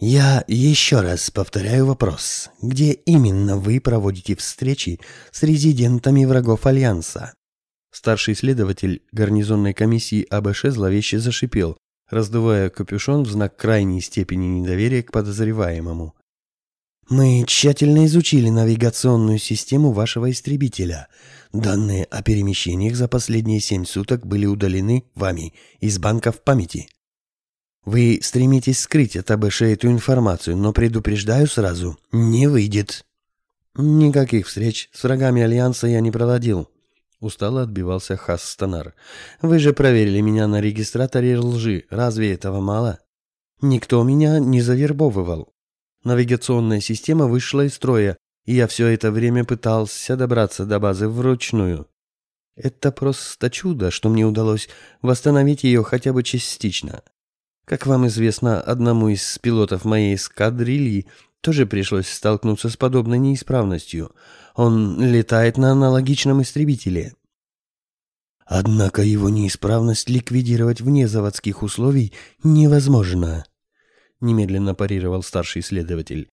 Я еще раз повторяю вопрос. Где именно вы проводите встречи с резидентами врагов Альянса? Старший следователь гарнизонной комиссии АБШ зловеще зашипел, раздувая капюшон в знак крайней степени недоверия к подозреваемому. Мы тщательно изучили навигационную систему вашего истребителя. Данные о перемещениях за последние семь суток были удалены вами из банков памяти. Вы стремитесь скрыть от АБШ эту информацию, но предупреждаю сразу, не выйдет. Никаких встреч с врагами Альянса я не проводил. Устало отбивался Хас Станар. «Вы же проверили меня на регистраторе лжи. Разве этого мало? Никто меня не завербовывал. Навигационная система вышла из строя, и я все это время пытался добраться до базы вручную. Это просто чудо, что мне удалось восстановить ее хотя бы частично. Как вам известно, одному из пилотов моей эскадрильи тоже пришлось столкнуться с подобной неисправностью. Он летает на аналогичном истребителе. Однако его неисправность ликвидировать вне заводских условий невозможно, немедленно парировал старший следователь.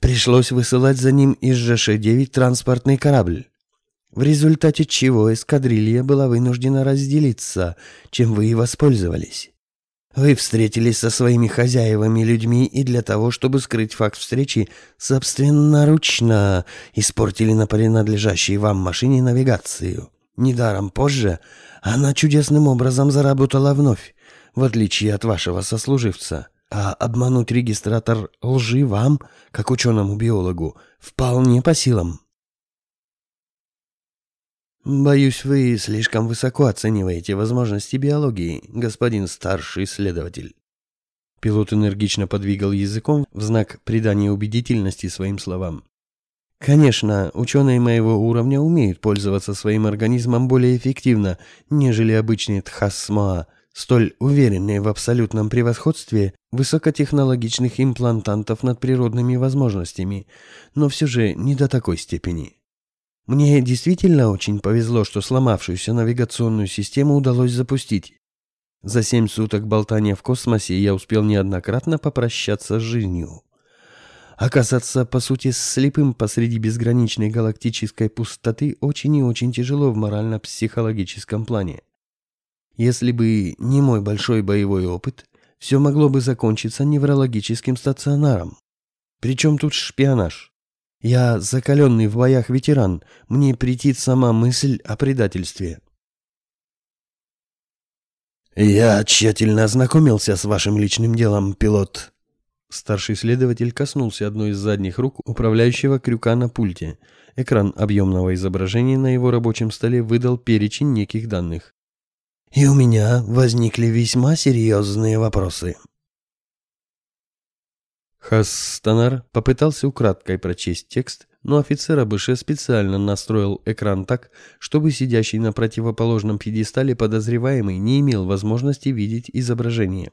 Пришлось высылать за ним из ЖШ-9 транспортный корабль. В результате чего эскадрилья была вынуждена разделиться, чем вы и воспользовались. Вы встретились со своими хозяевами людьми и для того, чтобы скрыть факт встречи, собственноручно испортили на принадлежащей вам машине навигацию. Недаром позже она чудесным образом заработала вновь, в отличие от вашего сослуживца. А обмануть регистратор лжи вам, как ученому-биологу, вполне по силам. «Боюсь, вы слишком высоко оцениваете возможности биологии, господин старший исследователь». Пилот энергично подвигал языком в знак придания убедительности своим словам. Конечно, ученые моего уровня умеют пользоваться своим организмом более эффективно, нежели обычные тхасмоа, столь уверенные в абсолютном превосходстве высокотехнологичных имплантантов над природными возможностями, но все же не до такой степени. Мне действительно очень повезло, что сломавшуюся навигационную систему удалось запустить. За семь суток болтания в космосе я успел неоднократно попрощаться с жизнью. Оказаться, по сути, слепым посреди безграничной галактической пустоты очень и очень тяжело в морально-психологическом плане. Если бы не мой большой боевой опыт, все могло бы закончиться неврологическим стационаром. Причем тут шпионаж? Я закаленный в боях ветеран, мне претит сама мысль о предательстве. «Я тщательно ознакомился с вашим личным делом, пилот». Старший следователь коснулся одной из задних рук управляющего крюка на пульте. Экран объемного изображения на его рабочем столе выдал перечень неких данных. «И у меня возникли весьма серьезные вопросы». Хасстанар попытался украдкой прочесть текст, но офицер АБШ специально настроил экран так, чтобы сидящий на противоположном пьедестале подозреваемый не имел возможности видеть изображение.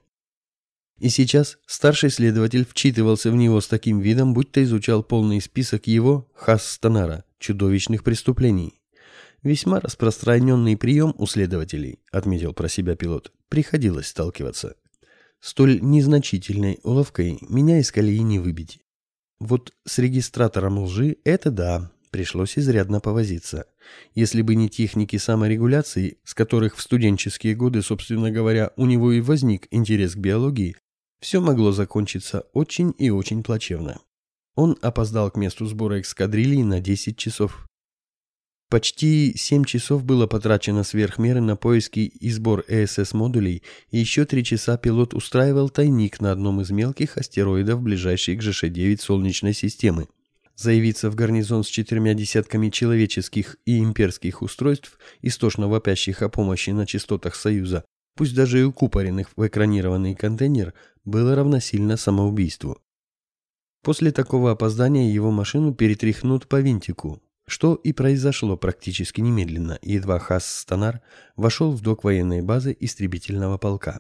И сейчас старший следователь вчитывался в него с таким видом, будто изучал полный список его, Хасстанара, чудовищных преступлений. Весьма распространенный прием у следователей, отметил про себя пилот, приходилось сталкиваться. Столь незначительной уловкой меня из колеи не выбить. Вот с регистратором лжи это да, пришлось изрядно повозиться. Если бы не техники саморегуляции, с которых в студенческие годы, собственно говоря, у него и возник интерес к биологии, все могло закончиться очень и очень плачевно. Он опоздал к месту сбора эскадрильи на 10 часов. Почти 7 часов было потрачено сверх меры на поиски и сбор ЭСС-модулей, и еще 3 часа пилот устраивал тайник на одном из мелких астероидов, ближайшей к ЖШ-9 Солнечной системы. Заявиться в гарнизон с четырьмя десятками человеческих и имперских устройств, истошно вопящих о помощи на частотах Союза, пусть даже и укупоренных в экранированный контейнер, было равносильно самоубийству. После такого опоздания его машину перетряхнут по винтику, что и произошло практически немедленно, едва Хас Станар вошел в док военной базы истребительного полка.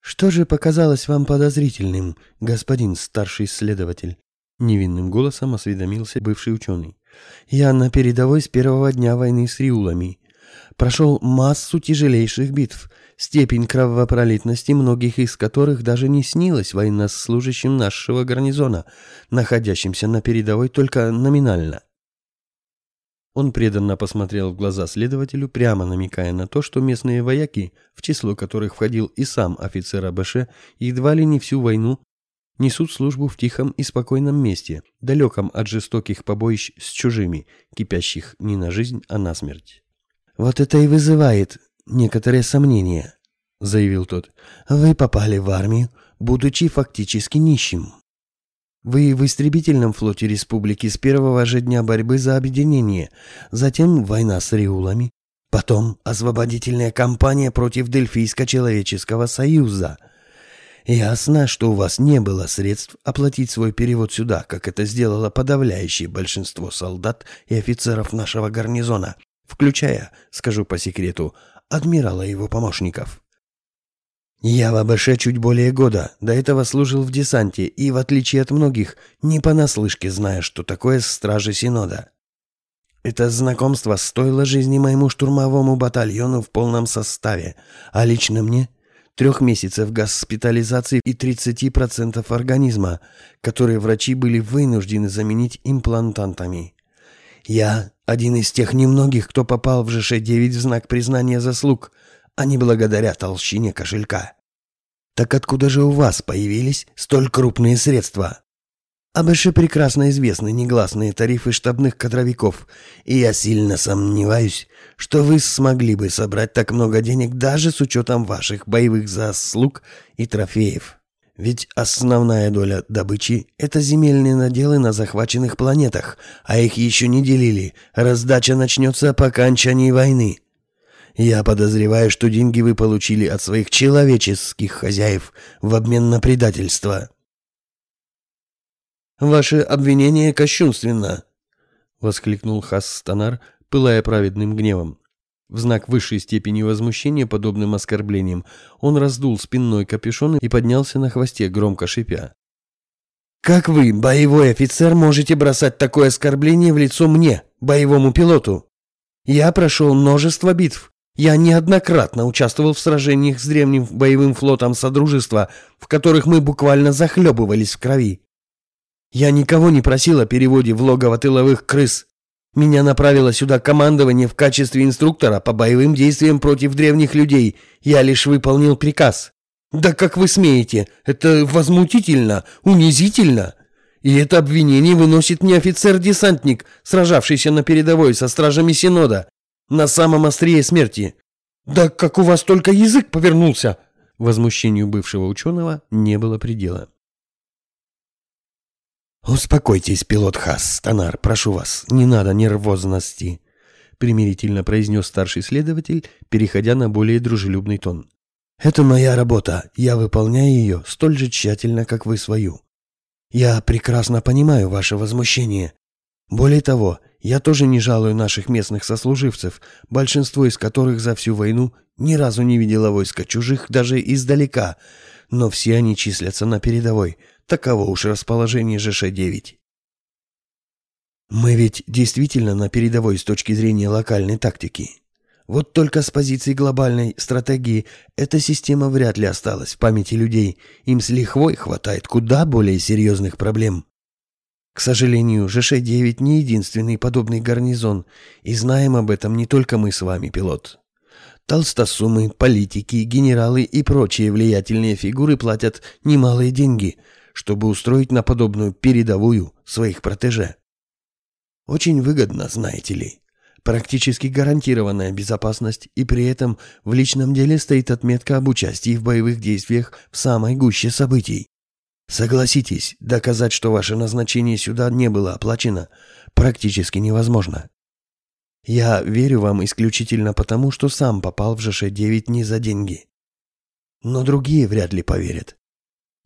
«Что же показалось вам подозрительным, господин старший следователь?» Невинным голосом осведомился бывший ученый. «Я на передовой с первого дня войны с Риулами. Прошел массу тяжелейших битв, степень кровопролитности многих из которых даже не снилась военнослужащим нашего гарнизона, находящимся на передовой только номинально. Он преданно посмотрел в глаза следователю, прямо намекая на то, что местные вояки, в число которых входил и сам офицер АБШ, едва ли не всю войну несут службу в тихом и спокойном месте, далеком от жестоких побоищ с чужими, кипящих не на жизнь, а на смерть. «Вот это и вызывает некоторые сомнения», — заявил тот. «Вы попали в армию, будучи фактически нищим. Вы в истребительном флоте республики с первого же дня борьбы за объединение, затем война с риулами, потом освободительная кампания против Дельфийско-человеческого союза — Ясно, что у вас не было средств оплатить свой перевод сюда, как это сделало подавляющее большинство солдат и офицеров нашего гарнизона, включая, скажу по секрету, адмирала и его помощников. Я в АБШ чуть более года, до этого служил в десанте и, в отличие от многих, не понаслышке знаю, что такое стражи Синода. Это знакомство стоило жизни моему штурмовому батальону в полном составе, а лично мне – трех месяцев госпитализации и 30% организма, которые врачи были вынуждены заменить имплантантами. Я один из тех немногих, кто попал в ЖШ-9 в знак признания заслуг, а не благодаря толщине кошелька. Так откуда же у вас появились столь крупные средства? АБШ прекрасно известны негласные тарифы штабных кадровиков, и я сильно сомневаюсь, что вы смогли бы собрать так много денег даже с учетом ваших боевых заслуг и трофеев. Ведь основная доля добычи – это земельные наделы на захваченных планетах, а их еще не делили. Раздача начнется по окончании войны. Я подозреваю, что деньги вы получили от своих человеческих хозяев в обмен на предательство. «Ваше обвинение кощунственно!» — воскликнул Хасстанар, пылая праведным гневом. В знак высшей степени возмущения подобным оскорблением он раздул спинной капюшон и поднялся на хвосте, громко шипя. «Как вы, боевой офицер, можете бросать такое оскорбление в лицо мне, боевому пилоту? Я прошел множество битв. Я неоднократно участвовал в сражениях с древним боевым флотом Содружества, в которых мы буквально захлебывались в крови. Я никого не просил о переводе в логово тыловых крыс. Меня направило сюда командование в качестве инструктора по боевым действиям против древних людей. Я лишь выполнил приказ. Да как вы смеете? Это возмутительно, унизительно. И это обвинение выносит не офицер-десантник, сражавшийся на передовой со стражами Синода, на самом острие смерти. Да как у вас только язык повернулся!» Возмущению бывшего ученого не было предела. «Успокойтесь, пилот Хас, Станар, прошу вас, не надо нервозности», примирительно произнес старший следователь, переходя на более дружелюбный тон. «Это моя работа, я выполняю ее столь же тщательно, как вы свою. Я прекрасно понимаю ваше возмущение. Более того, я тоже не жалую наших местных сослуживцев, большинство из которых за всю войну ни разу не видело войска чужих даже издалека, но все они числятся на передовой, Таково уж расположение ЖШ-9. Мы ведь действительно на передовой с точки зрения локальной тактики. Вот только с позиции глобальной стратегии эта система вряд ли осталась в памяти людей. Им с лихвой хватает куда более серьезных проблем. К сожалению, ЖШ-9 не единственный подобный гарнизон, и знаем об этом не только мы с вами, пилот. Толстосумы, политики, генералы и прочие влиятельные фигуры платят немалые деньги – чтобы устроить на подобную передовую своих протеже. Очень выгодно, знаете ли. Практически гарантированная безопасность, и при этом в личном деле стоит отметка об участии в боевых действиях в самой гуще событий. Согласитесь, доказать, что ваше назначение сюда не было оплачено, практически невозможно. Я верю вам исключительно потому, что сам попал в ЖШ-9 не за деньги. Но другие вряд ли поверят.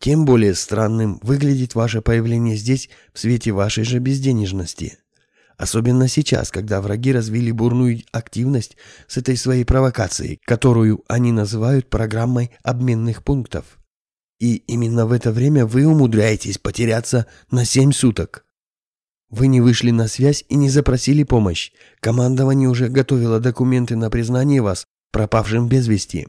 Тем более странным выглядит ваше появление здесь в свете вашей же безденежности. Особенно сейчас, когда враги развили бурную активность с этой своей провокацией, которую они называют программой обменных пунктов. И именно в это время вы умудряетесь потеряться на семь суток. Вы не вышли на связь и не запросили помощь. Командование уже готовило документы на признание вас пропавшим без вести.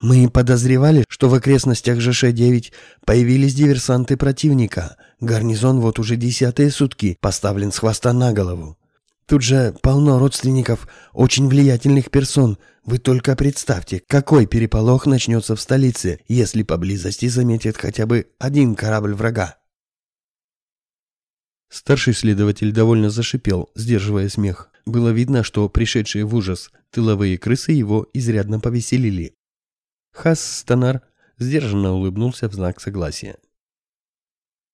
Мы подозревали, что в окрестностях ЖШ-9 появились диверсанты противника. Гарнизон вот уже десятые сутки поставлен с хвоста на голову. Тут же полно родственников очень влиятельных персон. Вы только представьте, какой переполох начнется в столице, если поблизости заметят хотя бы один корабль врага. Старший следователь довольно зашипел, сдерживая смех. Было видно, что пришедшие в ужас тыловые крысы его изрядно повеселили. Хас Станар сдержанно улыбнулся в знак согласия.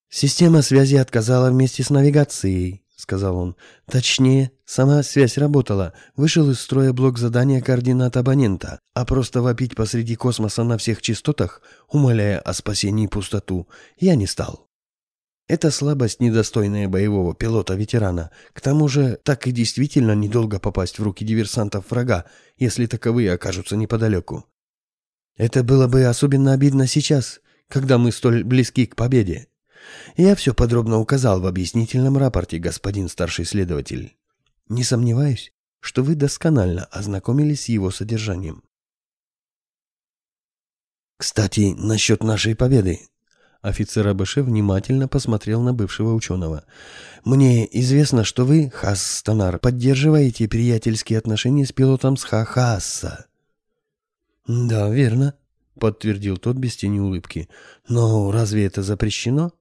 «Система связи отказала вместе с навигацией», — сказал он. «Точнее, сама связь работала. Вышел из строя блок задания координат абонента, а просто вопить посреди космоса на всех частотах, умоляя о спасении пустоту, я не стал». Это слабость, недостойная боевого пилота-ветерана. К тому же, так и действительно недолго попасть в руки диверсантов врага, если таковые окажутся неподалеку. Это было бы особенно обидно сейчас, когда мы столь близки к победе. Я все подробно указал в объяснительном рапорте, господин старший следователь. Не сомневаюсь, что вы досконально ознакомились с его содержанием. Кстати, насчет нашей победы. Офицер АБШ внимательно посмотрел на бывшего ученого. «Мне известно, что вы, Хас Станар, поддерживаете приятельские отношения с пилотом с Хахаса». «Да, верно», — подтвердил тот без тени улыбки. «Но разве это запрещено?»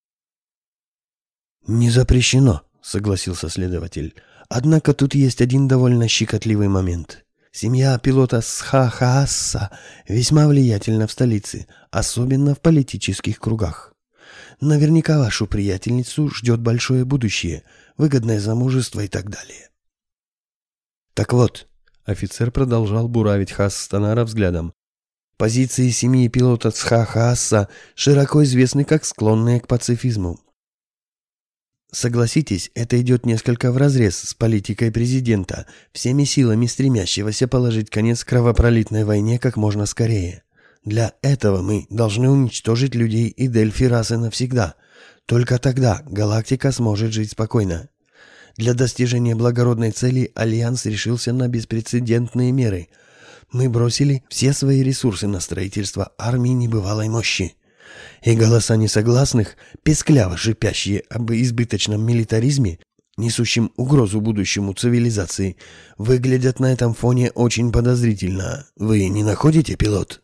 «Не запрещено», — согласился следователь. «Однако тут есть один довольно щекотливый момент. Семья пилота Схахаасса весьма влиятельна в столице, особенно в политических кругах. Наверняка вашу приятельницу ждет большое будущее, выгодное замужество и так далее. Так вот, офицер продолжал буравить Хасстанара взглядом. Позиции семьи пилота Цха широко известны как склонные к пацифизму. Согласитесь, это идет несколько вразрез с политикой президента, всеми силами стремящегося положить конец кровопролитной войне как можно скорее. Для этого мы должны уничтожить людей и Дельфи раз и навсегда. Только тогда галактика сможет жить спокойно. Для достижения благородной цели Альянс решился на беспрецедентные меры. Мы бросили все свои ресурсы на строительство армии небывалой мощи. И голоса несогласных, пескляво шипящие об избыточном милитаризме, несущем угрозу будущему цивилизации, выглядят на этом фоне очень подозрительно. Вы не находите, пилот?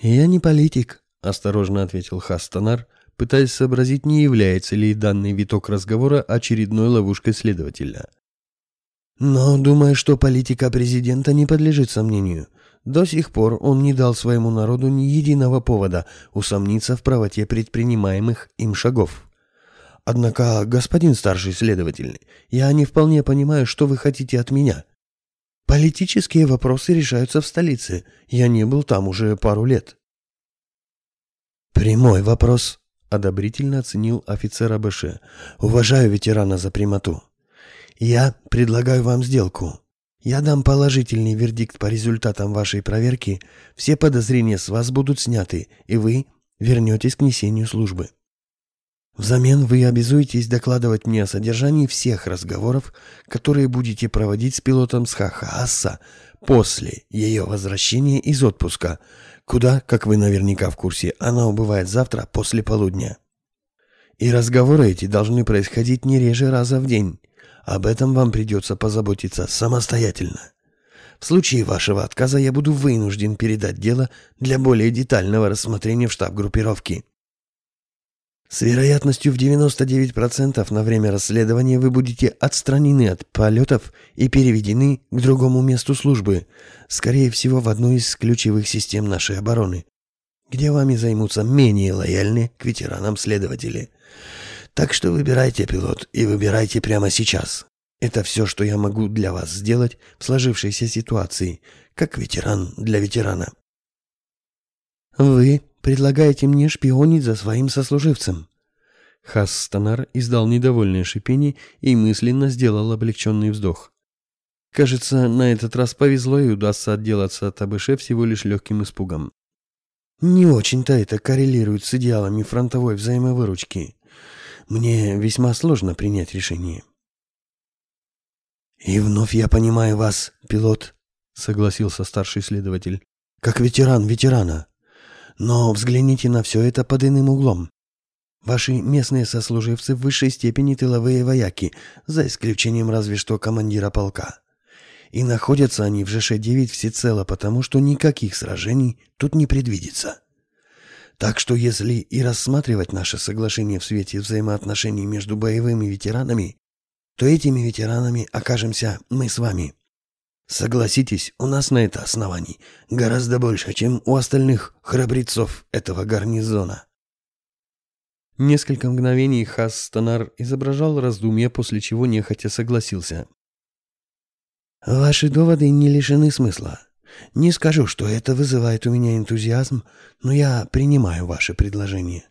«Я не политик», — осторожно ответил Хастанар, пытаясь сообразить, не является ли данный виток разговора очередной ловушкой следователя. «Но думаю, что политика президента не подлежит сомнению. До сих пор он не дал своему народу ни единого повода усомниться в правоте предпринимаемых им шагов. Однако, господин старший следователь, я не вполне понимаю, что вы хотите от меня». Политические вопросы решаются в столице. Я не был там уже пару лет. Прямой вопрос, одобрительно оценил офицер АБШ. Уважаю ветерана за прямоту. Я предлагаю вам сделку. Я дам положительный вердикт по результатам вашей проверки, все подозрения с вас будут сняты, и вы вернетесь к несению службы. Взамен вы обязуетесь докладывать мне о содержании всех разговоров, которые будете проводить с пилотом с Хахааса после ее возвращения из отпуска, куда, как вы наверняка в курсе, она убывает завтра после полудня. И разговоры эти должны происходить не реже раза в день. Об этом вам придется позаботиться самостоятельно. В случае вашего отказа я буду вынужден передать дело для более детального рассмотрения в штаб группировки. С вероятностью в 99% на время расследования вы будете отстранены от полетов и переведены к другому месту службы, скорее всего, в одну из ключевых систем нашей обороны, где вами займутся менее лояльные к ветеранам следователи. Так что выбирайте, пилот, и выбирайте прямо сейчас. Это все, что я могу для вас сделать в сложившейся ситуации, как ветеран для ветерана. Вы предлагаете мне шпионить за своим сослуживцем». Хасстанар издал недовольное шипение и мысленно сделал облегченный вздох. Кажется, на этот раз повезло и удастся отделаться от АБШ всего лишь легким испугом. Не очень-то это коррелирует с идеалами фронтовой взаимовыручки. мне весьма сложно принять решение. «И вновь я понимаю вас, пилот», — согласился старший следователь, — «как ветеран ветерана. Но взгляните на все это под иным углом. Ваши местные сослуживцы в высшей степени тыловые вояки, за исключением разве что командира полка. И находятся они в ЖШ-9 всецело потому, что никаких сражений тут не предвидится. Так что если и рассматривать наше соглашение в свете взаимоотношений между боевыми ветеранами, то этими ветеранами окажемся мы с вами. Согласитесь, у нас на это оснований гораздо больше, чем у остальных храбрецов этого гарнизона. Несколько мгновений Хас Станар изображал раздумья, после чего нехотя согласился. «Ваши доводы не лишены смысла. Не скажу, что это вызывает у меня энтузиазм, но я принимаю ваше предложение.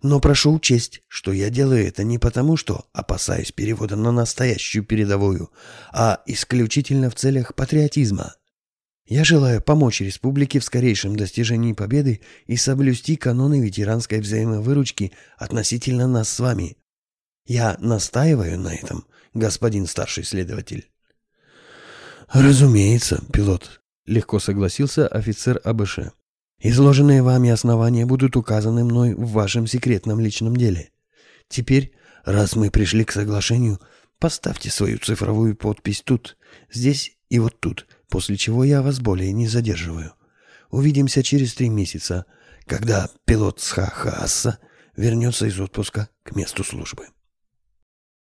Но прошу учесть, что я делаю это не потому, что опасаюсь перевода на настоящую передовую, а исключительно в целях патриотизма. Я желаю помочь республике в скорейшем достижении победы и соблюсти каноны ветеранской взаимовыручки относительно нас с вами. Я настаиваю на этом, господин старший следователь. Разумеется, пилот, легко согласился офицер АБШ. Изложенные вами основания будут указаны мной в вашем секретном личном деле. Теперь, раз мы пришли к соглашению, поставьте свою цифровую подпись тут, здесь и вот тут, после чего я вас более не задерживаю. Увидимся через три месяца, когда пилот с Хахааса вернется из отпуска к месту службы.